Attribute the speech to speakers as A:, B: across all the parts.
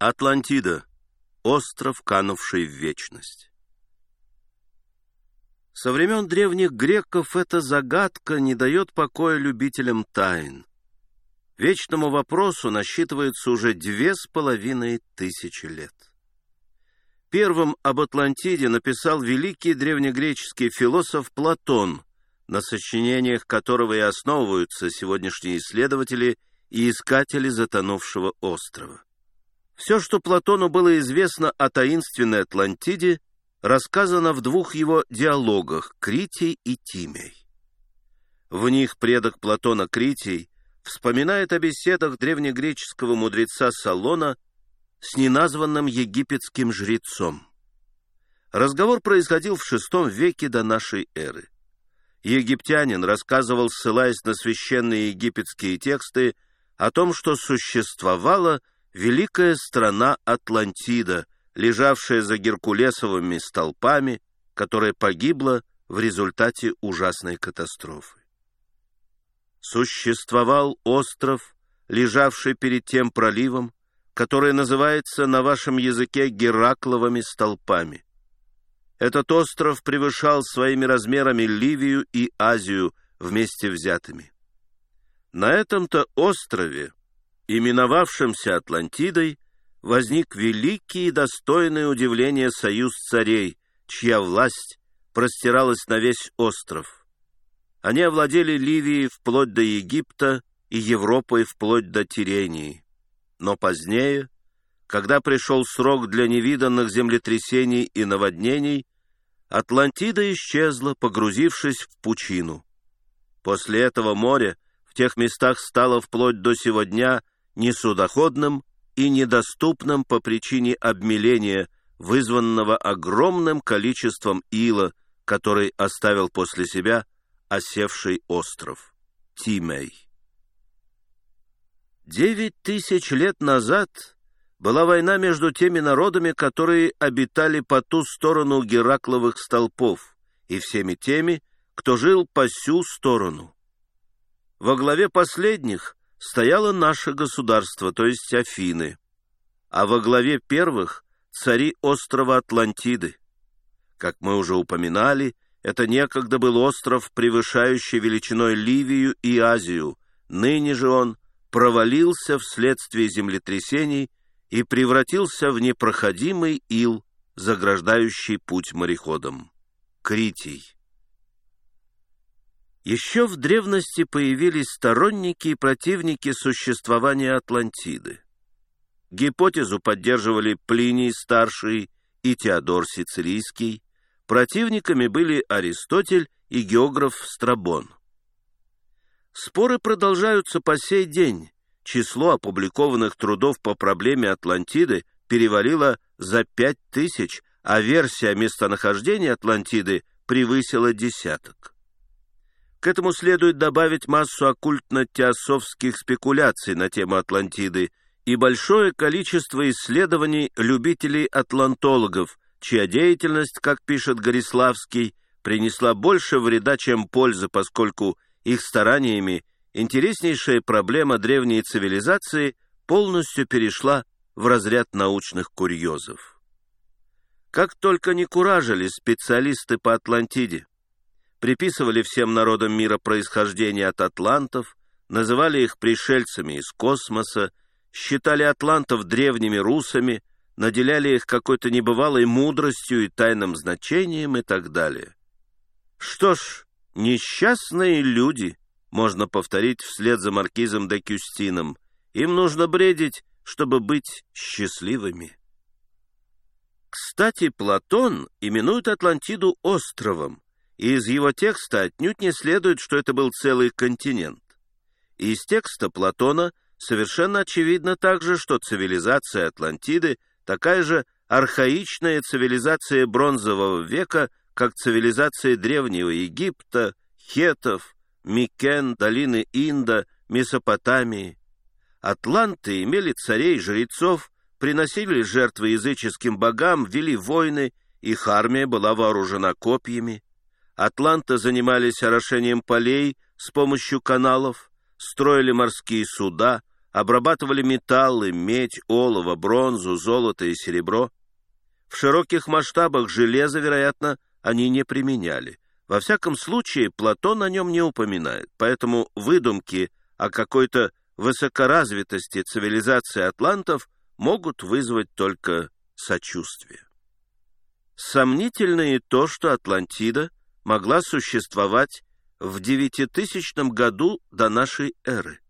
A: Атлантида. Остров, канувший в вечность. Со времен древних греков эта загадка не дает покоя любителям тайн. Вечному вопросу насчитывается уже две с половиной тысячи лет. Первым об Атлантиде написал великий древнегреческий философ Платон, на сочинениях которого и основываются сегодняшние исследователи и искатели затонувшего острова. Все, что Платону было известно о таинственной Атлантиде, рассказано в двух его диалогах «Критий» и «Тимей». В них предок Платона Критий вспоминает о беседах древнегреческого мудреца Салона с неназванным египетским жрецом. Разговор происходил в VI веке до нашей эры. Египтянин рассказывал, ссылаясь на священные египетские тексты, о том, что существовало – великая страна Атлантида, лежавшая за Геркулесовыми столпами, которая погибла в результате ужасной катастрофы. Существовал остров, лежавший перед тем проливом, который называется на вашем языке Геракловыми столпами. Этот остров превышал своими размерами Ливию и Азию вместе взятыми. На этом-то острове именовавшемся Атлантидой, возник великий и достойный удивления союз царей, чья власть простиралась на весь остров. Они овладели Ливией вплоть до Египта и Европой вплоть до Тирении. Но позднее, когда пришел срок для невиданных землетрясений и наводнений, Атлантида исчезла, погрузившись в пучину. После этого море в тех местах стало вплоть до сего дня несудоходным и недоступным по причине обмеления, вызванного огромным количеством ила, который оставил после себя осевший остров Тимей. Девять тысяч лет назад была война между теми народами, которые обитали по ту сторону Геракловых столпов, и всеми теми, кто жил по сю сторону. Во главе последних стояло наше государство, то есть Афины, а во главе первых – цари острова Атлантиды. Как мы уже упоминали, это некогда был остров, превышающий величиной Ливию и Азию, ныне же он провалился вследствие землетрясений и превратился в непроходимый ил, заграждающий путь мореходам. Критий. Еще в древности появились сторонники и противники существования Атлантиды. Гипотезу поддерживали Плиний Старший и Теодор Сицилийский, противниками были Аристотель и географ Страбон. Споры продолжаются по сей день. Число опубликованных трудов по проблеме Атлантиды перевалило за пять тысяч, а версия местонахождения Атлантиды превысила десяток. К этому следует добавить массу оккультно-теософских спекуляций на тему Атлантиды и большое количество исследований любителей-атлантологов, чья деятельность, как пишет Гориславский, принесла больше вреда, чем пользы, поскольку их стараниями интереснейшая проблема древней цивилизации полностью перешла в разряд научных курьезов. Как только не куражили специалисты по Атлантиде, приписывали всем народам мира происхождение от атлантов, называли их пришельцами из космоса, считали атлантов древними русами, наделяли их какой-то небывалой мудростью и тайным значением и так далее. Что ж, несчастные люди, можно повторить вслед за маркизом де Кюстином, им нужно бредить, чтобы быть счастливыми. Кстати, Платон именует Атлантиду островом, и из его текста отнюдь не следует, что это был целый континент. из текста Платона совершенно очевидно также, что цивилизация Атлантиды такая же архаичная цивилизация бронзового века, как цивилизация Древнего Египта, Хетов, Микен, долины Инда, Месопотамии. Атланты имели царей, жрецов, приносили жертвы языческим богам, вели войны, их армия была вооружена копьями. Атланты занимались орошением полей с помощью каналов, строили морские суда, обрабатывали металлы, медь, олово, бронзу, золото и серебро. В широких масштабах железо, вероятно, они не применяли. Во всяком случае, Платон о нем не упоминает, поэтому выдумки о какой-то высокоразвитости цивилизации атлантов могут вызвать только сочувствие. Сомнительно и то, что Атлантида могла существовать в 9000 году до нашей эры.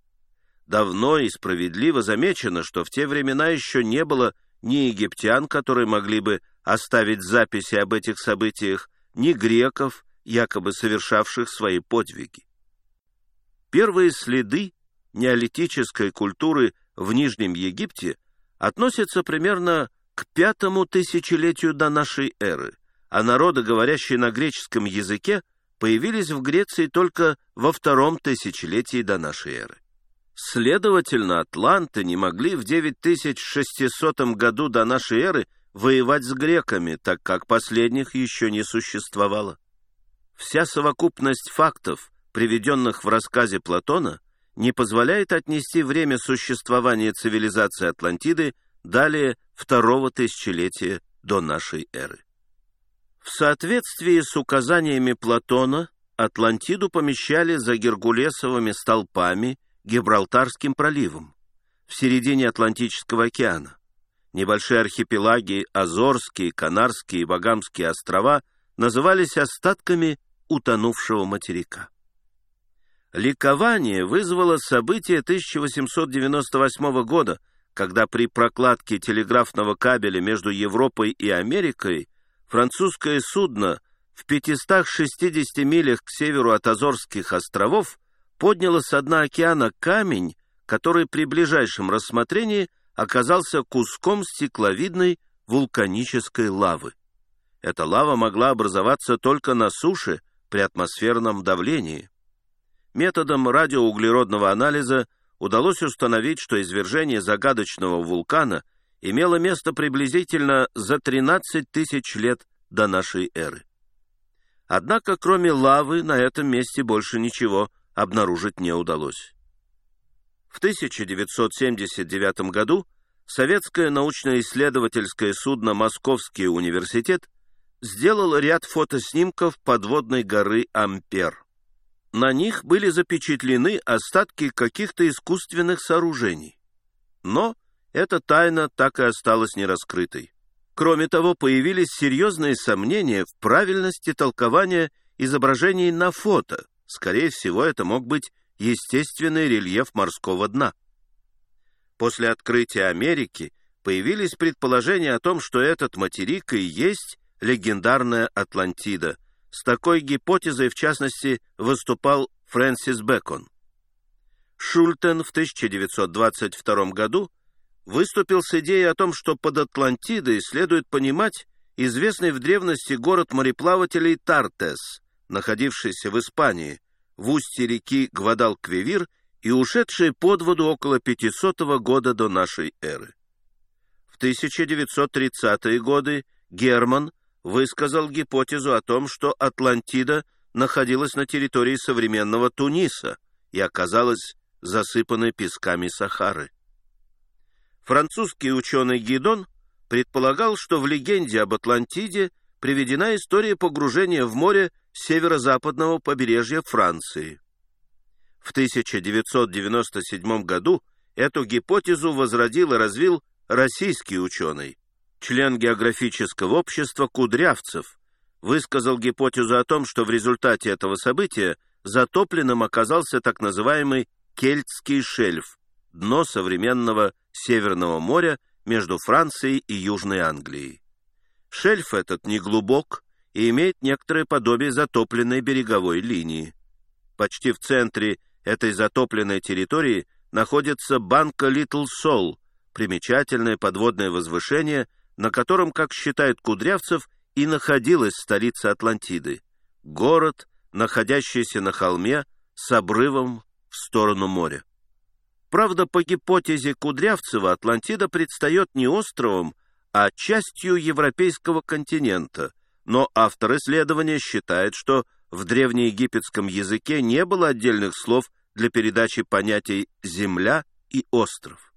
A: Давно и справедливо замечено, что в те времена еще не было ни египтян, которые могли бы оставить записи об этих событиях, ни греков, якобы совершавших свои подвиги. Первые следы неолитической культуры в Нижнем Египте относятся примерно к пятому тысячелетию до нашей эры, а народы, говорящие на греческом языке, появились в Греции только во втором тысячелетии до нашей эры. Следовательно, атланты не могли в 9600 году до нашей эры воевать с греками, так как последних еще не существовало. Вся совокупность фактов, приведенных в рассказе Платона, не позволяет отнести время существования цивилизации Атлантиды далее второго тысячелетия до нашей эры. В соответствии с указаниями Платона Атлантиду помещали за Гергулесовыми столпами Гибралтарским проливом в середине Атлантического океана. Небольшие архипелаги Азорские, Канарские и Багамские острова назывались остатками утонувшего материка. Ликование вызвало событие 1898 года, когда при прокладке телеграфного кабеля между Европой и Америкой французское судно в 560 милях к северу от Азорских островов подняло с дна океана камень, который при ближайшем рассмотрении оказался куском стекловидной вулканической лавы. Эта лава могла образоваться только на суше при атмосферном давлении. Методом радиоуглеродного анализа удалось установить, что извержение загадочного вулкана имело место приблизительно за 13 тысяч лет до нашей эры. Однако, кроме лавы, на этом месте больше ничего обнаружить не удалось. В 1979 году советское научно-исследовательское судно «Московский университет» сделал ряд фотоснимков подводной горы Ампер. На них были запечатлены остатки каких-то искусственных сооружений. Но эта тайна так и осталась нераскрытой. Кроме того, появились серьезные сомнения в правильности толкования изображений на фото. Скорее всего, это мог быть естественный рельеф морского дна. После открытия Америки появились предположения о том, что этот материк и есть легендарная Атлантида. С такой гипотезой, в частности, выступал Фрэнсис Бэкон. Шультен в 1922 году выступил с идеей о том, что под Атлантидой следует понимать известный в древности город мореплавателей Тартес, находившийся в Испании, в устье реки Гвадалквивир и ушедший под воду около 500 года до нашей эры. В 1930-е годы Герман высказал гипотезу о том, что Атлантида находилась на территории современного Туниса и оказалась засыпанной песками Сахары. Французский ученый Гидон предполагал, что в легенде об Атлантиде приведена история погружения в море северо-западного побережья Франции. В 1997 году эту гипотезу возродил и развил российский ученый член географического общества Кудрявцев, высказал гипотезу о том, что в результате этого события затопленным оказался так называемый Кельтский шельф, дно современного Северного моря между Францией и Южной Англией. Шельф этот неглубок и имеет некоторое подобие затопленной береговой линии. Почти в центре этой затопленной территории находится банка Литл Сол, примечательное подводное возвышение – на котором, как считает Кудрявцев, и находилась столица Атлантиды, город, находящийся на холме с обрывом в сторону моря. Правда, по гипотезе Кудрявцева, Атлантида предстает не островом, а частью европейского континента, но автор исследования считает, что в древнеегипетском языке не было отдельных слов для передачи понятий «земля» и остров.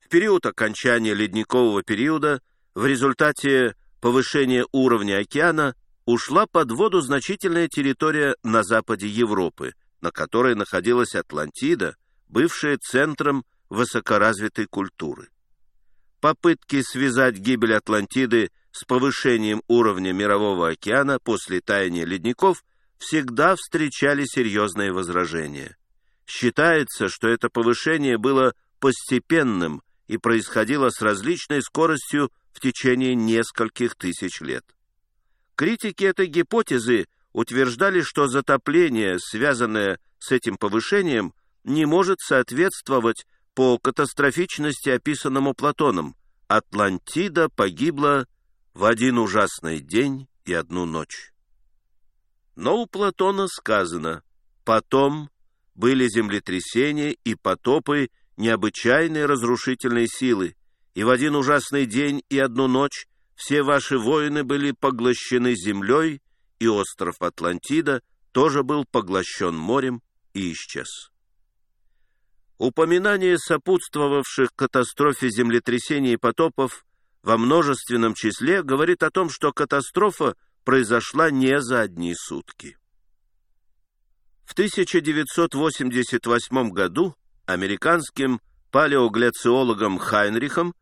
A: В период окончания ледникового периода в результате повышения уровня океана ушла под воду значительная территория на западе Европы, на которой находилась Атлантида, бывшая центром высокоразвитой культуры. Попытки связать гибель Атлантиды с повышением уровня Мирового океана после таяния ледников всегда встречали серьезные возражения. Считается, что это повышение было постепенным и происходило с различной скоростью в течение нескольких тысяч лет. Критики этой гипотезы утверждали, что затопление, связанное с этим повышением, не может соответствовать по катастрофичности описанному Платоном. Атлантида погибла в один ужасный день и одну ночь. Но у Платона сказано «потом были землетрясения и потопы необычайной разрушительной силы, и в один ужасный день и одну ночь все ваши воины были поглощены землей, и остров Атлантида тоже был поглощен морем и исчез. Упоминание сопутствовавших катастрофе землетрясений и потопов во множественном числе говорит о том, что катастрофа произошла не за одни сутки. В 1988 году американским палеогляциологом Хайнрихом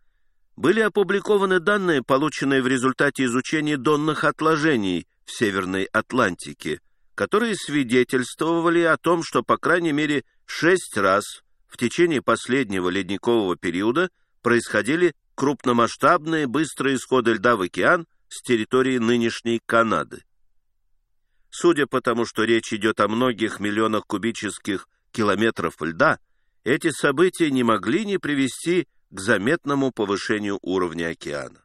A: были опубликованы данные, полученные в результате изучения донных отложений в Северной Атлантике, которые свидетельствовали о том, что по крайней мере шесть раз в течение последнего ледникового периода происходили крупномасштабные быстрые исходы льда в океан с территории нынешней Канады. Судя по тому, что речь идет о многих миллионах кубических километров льда, эти события не могли не привести к заметному повышению уровня океана.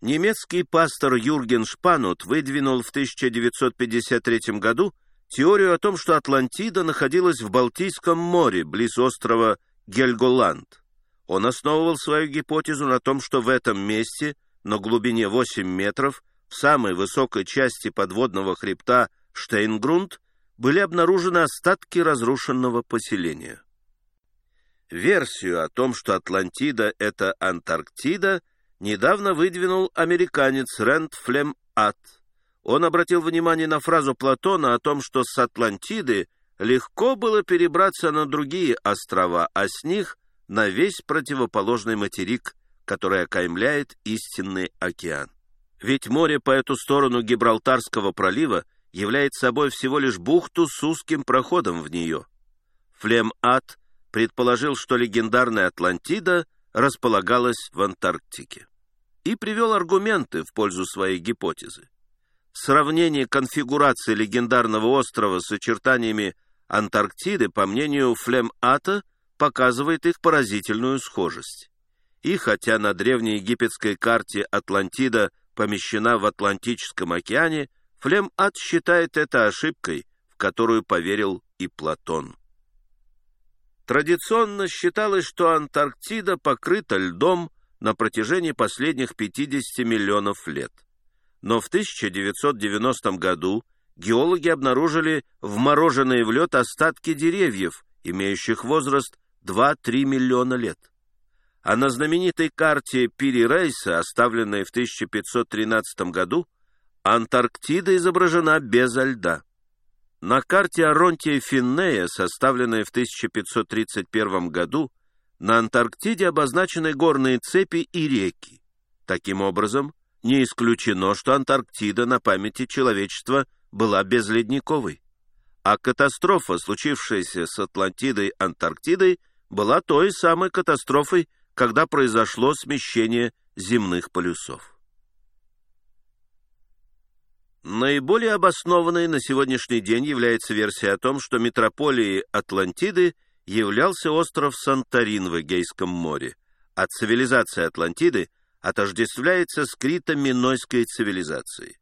A: Немецкий пастор Юрген Шпанут выдвинул в 1953 году теорию о том, что Атлантида находилась в Балтийском море, близ острова Гельголанд. Он основывал свою гипотезу на том, что в этом месте, на глубине 8 метров, в самой высокой части подводного хребта Штейнгрунд, были обнаружены остатки разрушенного поселения. Версию о том, что Атлантида — это Антарктида, недавно выдвинул американец Рэнд Флем-Ат. Он обратил внимание на фразу Платона о том, что с Атлантиды легко было перебраться на другие острова, а с них — на весь противоположный материк, который окаймляет истинный океан. Ведь море по эту сторону Гибралтарского пролива является собой всего лишь бухту с узким проходом в нее. Флем Ат предположил, что легендарная Атлантида располагалась в Антарктике и привел аргументы в пользу своей гипотезы. Сравнение конфигурации легендарного острова с очертаниями Антарктиды, по мнению Флем-Ата, показывает их поразительную схожесть. И хотя на древнеегипетской карте Атлантида помещена в Атлантическом океане, Флем-Ат считает это ошибкой, в которую поверил и Платон. Традиционно считалось, что Антарктида покрыта льдом на протяжении последних 50 миллионов лет. Но в 1990 году геологи обнаружили вмороженные в лед остатки деревьев, имеющих возраст 2-3 миллиона лет. А на знаменитой карте Пири Рейса, оставленной в 1513 году, Антарктида изображена без льда. На карте Аронтия Финнея, составленной в 1531 году, на Антарктиде обозначены горные цепи и реки. Таким образом, не исключено, что Антарктида на памяти человечества была безледниковой. А катастрофа, случившаяся с Атлантидой-Антарктидой, была той самой катастрофой, когда произошло смещение земных полюсов. Наиболее обоснованной на сегодняшний день является версия о том, что метрополией Атлантиды являлся остров Санторин в Эгейском море, а цивилизация Атлантиды отождествляется с крито-минойской цивилизацией.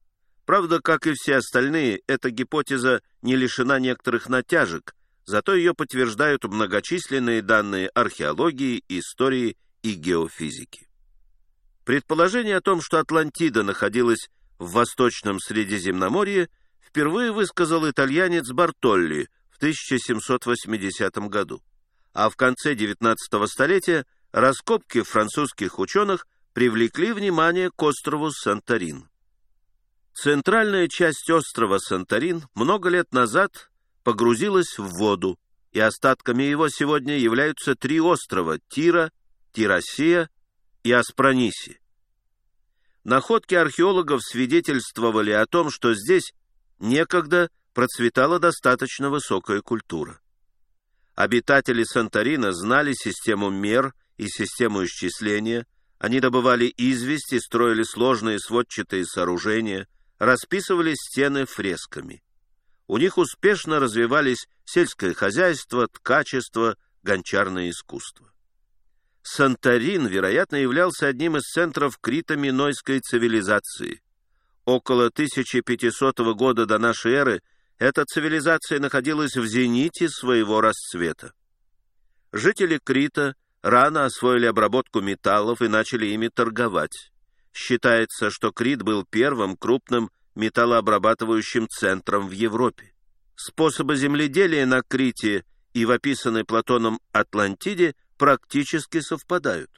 A: Правда, как и все остальные, эта гипотеза не лишена некоторых натяжек, зато ее подтверждают многочисленные данные археологии, истории и геофизики. Предположение о том, что Атлантида находилась в Восточном Средиземноморье впервые высказал итальянец Бартолли в 1780 году. а в конце XIX столетия раскопки французских ученых привлекли внимание к острову Санторин. Центральная часть острова Санторин много лет назад погрузилась в воду, и остатками его сегодня являются три острова – Тира, Тирасия и Аспраниси. Находки археологов свидетельствовали о том, что здесь некогда процветала достаточно высокая культура. Обитатели Санторина знали систему мер и систему исчисления, они добывали известь строили сложные сводчатые сооружения, расписывали стены фресками. У них успешно развивались сельское хозяйство, ткачество, гончарное искусство. Санторин, вероятно, являлся одним из центров крито-минойской цивилизации. Около 1500 года до нашей эры эта цивилизация находилась в зените своего расцвета. Жители Крита рано освоили обработку металлов и начали ими торговать. Считается, что Крит был первым крупным металлообрабатывающим центром в Европе. Способы земледелия на Крите и в описанной Платоном Атлантиде практически совпадают.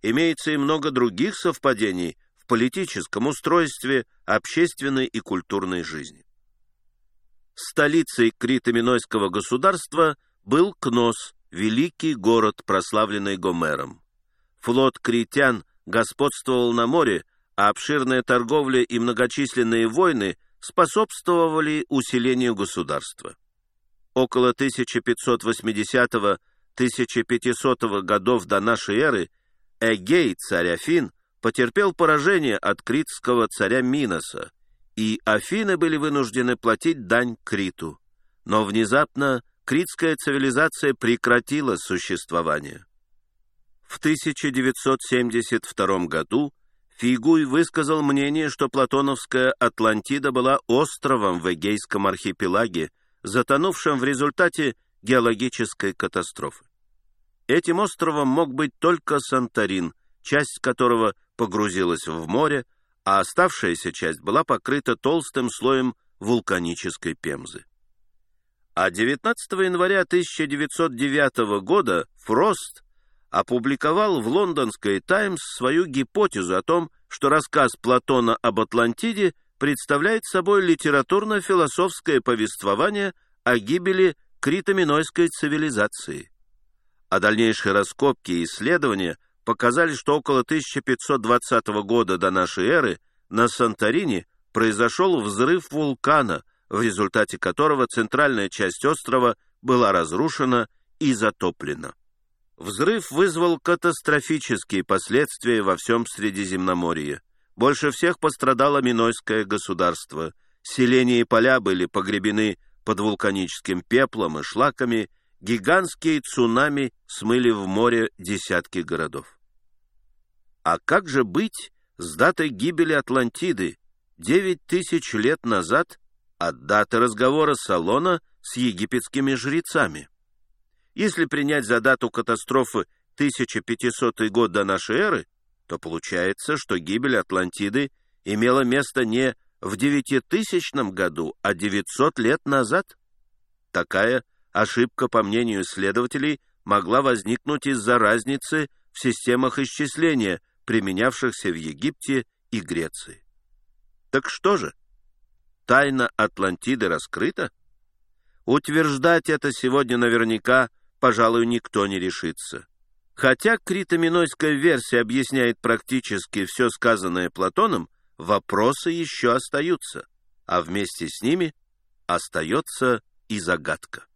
A: Имеется и много других совпадений в политическом устройстве, общественной и культурной жизни. Столицей крито-минойского государства был Кнос, великий город, прославленный Гомером. Флот критян господствовал на море, а обширная торговля и многочисленные войны способствовали усилению государства. Около 1580-1500 годов до нашей эры Эгей, царь Афин, потерпел поражение от критского царя Миноса, и Афины были вынуждены платить дань Криту. Но внезапно критская цивилизация прекратила существование. В 1972 году Фигуй высказал мнение, что платоновская Атлантида была островом в Эгейском архипелаге, затонувшим в результате геологической катастрофы. Этим островом мог быть только Санторин, часть которого погрузилась в море, а оставшаяся часть была покрыта толстым слоем вулканической пемзы. А 19 января 1909 года Фрост опубликовал в лондонской «Таймс» свою гипотезу о том, что рассказ Платона об Атлантиде представляет собой литературно-философское повествование о гибели критоминойской цивилизации. А дальнейшие раскопки и исследования показали, что около 1520 года до нашей эры на Санторини произошел взрыв вулкана, в результате которого центральная часть острова была разрушена и затоплена. Взрыв вызвал катастрофические последствия во всем Средиземноморье. Больше всех пострадало Минойское государство. Селения и поля были погребены под вулканическим пеплом и шлаками, гигантские цунами смыли в море десятки городов. А как же быть с датой гибели Атлантиды девять тысяч лет назад от даты разговора Салона с египетскими жрецами? Если принять за дату катастрофы 1500 год до нашей эры, то получается, что гибель Атлантиды имела место не в 9000 году, а 900 лет назад. Такая ошибка, по мнению исследователей, могла возникнуть из-за разницы в системах исчисления – применявшихся в Египте и Греции. Так что же? Тайна Атлантиды раскрыта? Утверждать это сегодня наверняка, пожалуй, никто не решится. Хотя критоминойская версия объясняет практически все сказанное Платоном, вопросы еще остаются, а вместе с ними остается и загадка.